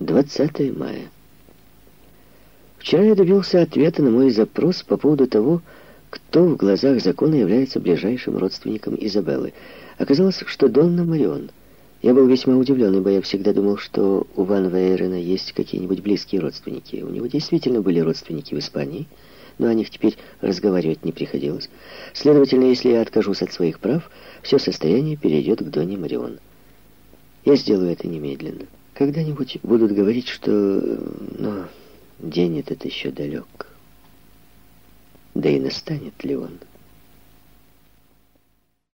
20 мая. Вчера я добился ответа на мой запрос по поводу того, кто в глазах закона является ближайшим родственником Изабеллы. Оказалось, что Донна Марион. Я был весьма удивлен, ибо я всегда думал, что у Ван Вейрена есть какие-нибудь близкие родственники. У него действительно были родственники в Испании, но о них теперь разговаривать не приходилось. Следовательно, если я откажусь от своих прав, все состояние перейдет к Донне Марион. Я сделаю это немедленно. Когда-нибудь будут говорить, что... Но день этот еще далек. Да и настанет ли он?